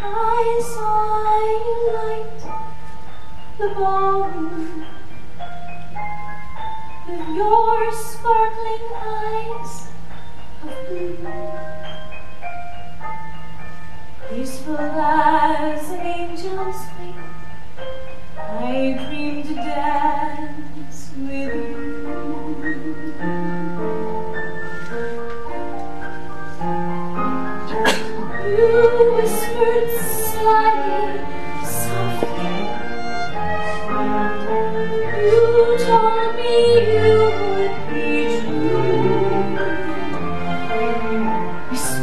I saw you light the ballroom with your sparkling eyes of blue. Peaceful as angel's sleep. I dream.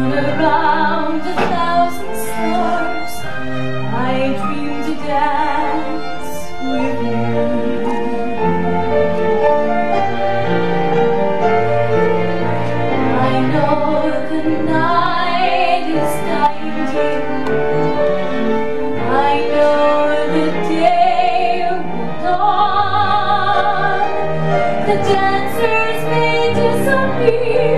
Around a thousand stars. I dream to dance with you. I know the night is. I know the day will dawn. The dancers may disappear,